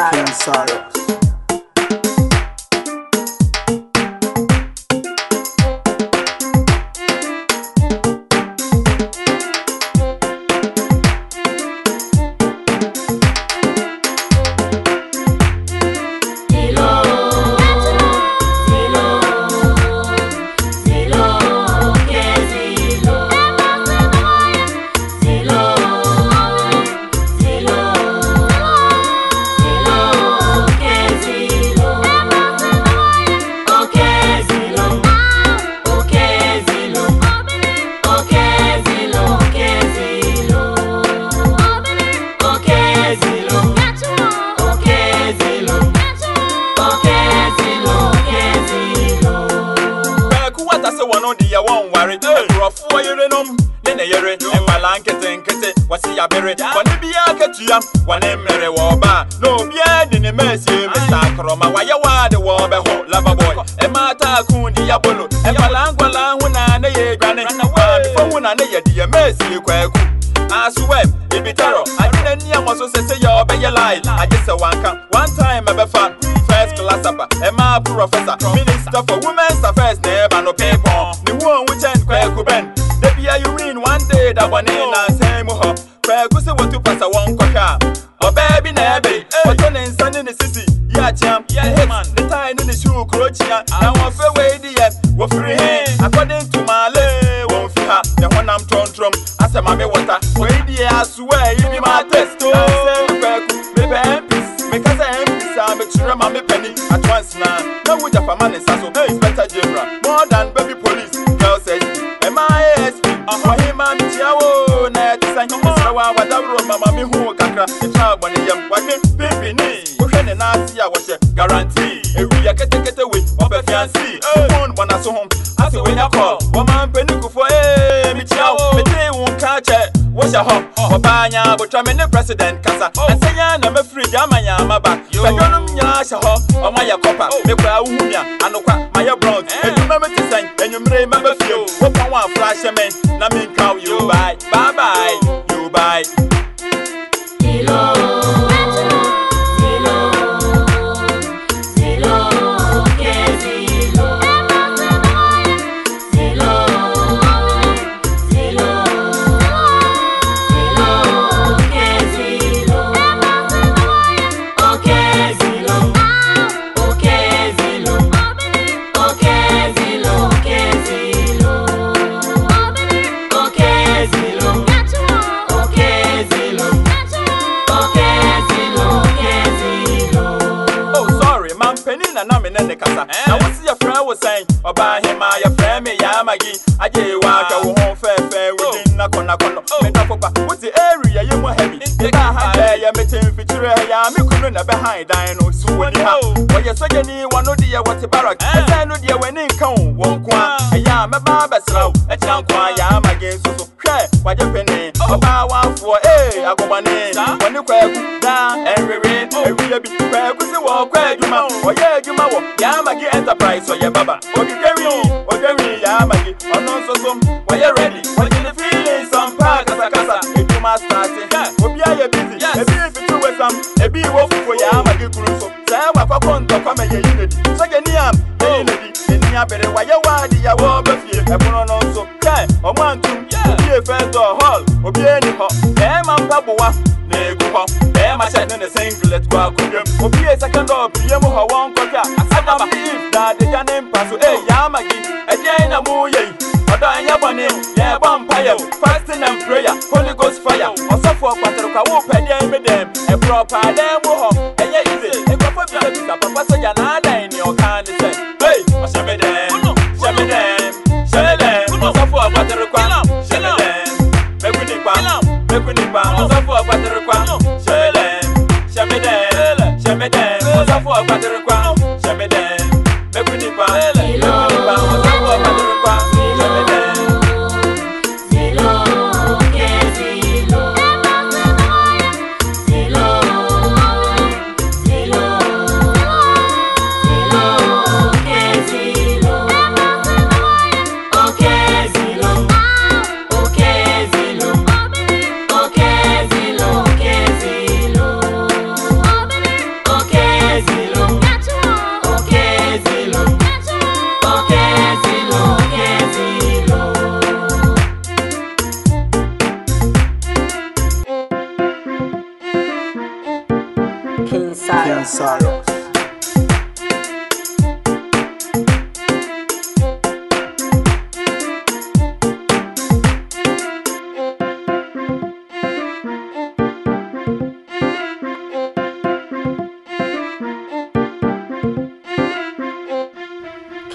I'm sorry. wọn no deɛ wɔnware nkurɔfoɔ yerenom ne ne yere mmaa nketenkete wɔsi abere wɔne biara ketua wɔne mmerɛ wɔ ɔbaa na obiara de ne mɛɛsie mr akoroma wayɛ waade wɔ bɛho lava boy mmaa taako diabolo mmaa nkwadaa ho na ne yɛ edwane maame fo na ne yɛ deɛ mɛɛsie kwaku asuwe ibitaro adina ni àwọn so sese yẹ ọbẹ yẹ láì àjẹsẹ wọn kan one time ẹ bẹ fa first class apa ẹ professor minister for. you win one day that one in a same hop. Uh-huh. Prayer say what you pass a one cocker. Or baby, nebby, but on in sun in the city. Yeah, champ, yeah, hey man. The tie in the shoe, crochia. Now want fair way the yet. We're free hand. According to my lay, won't fi ha. The one I'm trum trum. I say Mammy, water. Way the I swear you be my test. Oh, say, baby, MPs. Because I'm MPs, I'm a children, Mammy Penny. At once now. Now, with the family, so hey, wa wadawuro mama mi hu kakra ita agbɔne yɛm wadwe pimpini wohwɛ ne naase a guarantee. wɔhyɛ garanti ewia ketekete we be ɔbɛ fiansi fon bɔna so ho ase oh. we nyakɔ wɔma mpɛni kufo ee mikyia wo metee wo nka kyɛ wohyɛ hɔ ɔbaa nya abotwa me ne president kasa ɛsɛ oh. yɛn na free de ama nya amaba fɛdwɔnom nyinaa hyɛ hɔ oh. ɔma yɛ kɔpa mekora wohu mia anokwa mayɛ bront eh. ɛduma mete sɛn anwummere mɛbɛfie wopɔn wɔ afra hyɛ me na mentwa wo yo bye, bye. ne kasa eh? na wo si yɛ frɛ wo sɛn ɔbaa hema yɛ frɛ me yɛ ama yi agye wa hwɛ wo ho fɛɛfɛ wodin nakɔnakɔnɔ meda popa wote area yɛ mu heavy mebaa ha kyɛɛ yɛ mete mfikyirɛ hɛ me kunu na bɛhan dan no so wɔni ha wɔyɛ sɔgyani wano deɛ wɔte barak ɛsɛn no deɛ w'ani nka wo wɔ nko a ɛyɛ a mɛbaa bɛsrɛ wo ɛkyerɛ nko a yɛ ama yi nso so hwɛ wagye pene ɔbaa wafoɔ ee agobɔne wɔne kwaaku daa ɛnwere ɛwiɛ bi kwaaku si wɔ kɔ adwuma yà magi enterprise ọ̀yẹ̀ bàbá òkìkẹ́rì òkìkẹ́rì yà magi ọ̀nà soso wọ̀yẹ̀ rẹ́dì wọ̀jìnì fílì you kàsàkàsà ètùmá sàtì òbí ayẹ bìtì ẹbí ìfitú wẹsàm ẹbí ìwọ fúfo yà magi kuru so sẹ́yìn wà kọ́kọ́ ntọ́kọ́mẹ yẹ yìí nìdí sẹ́gẹ̀ níyàm yẹ nìdí ẹni abẹ̀rẹ̀ wàyẹ̀ wá adìyàwó ọbẹ̀ fìyẹ Yeah. náà one kẹ́ ọmọ àǹtum òbí èfẹ́ dọ̀ hall òbí ẹni họ ẹ̀ẹ́ máa ń pàbọ̀ ne gupa be eh, ma sha ne singlet kwa kudem obi e second Obi ye eh, mo ha won ko ya asada ba if da de ja ne mpa so e ya ma ki e je na mu ye odo enye bone ye bo mpa ye fasting and prayer holy ghost fire osofo kwatero kwa wo pe de me dem e proper dem wo ho enye ize e kwa pa bi da papa so ya na Pensaron.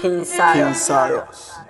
Pensaros.